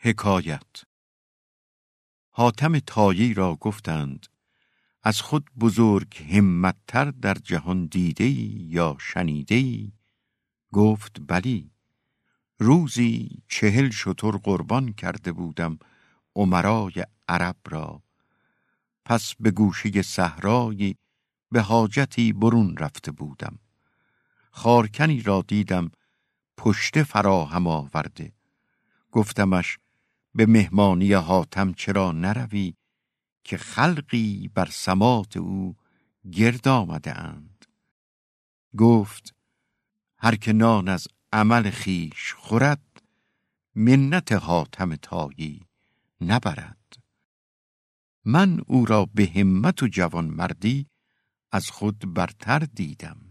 حکایت. حاتم تایی را گفتند از خود بزرگ همتتر در جهان دیده یا شنیده گفت بلی روزی چهل شتر قربان کرده بودم عمرای عرب را. پس به گوشه صحرایی به حاجتی برون رفته بودم. خارکنی را دیدم پشت فراهم آورده. گفتمش به مهمانی حاتم چرا نروی که خلقی بر سمات او گرد آمده اند؟ گفت هر که نان از عمل خیش خورد منت حاتم تایی نبرد. من او را به همت و جوان مردی از خود برتر دیدم.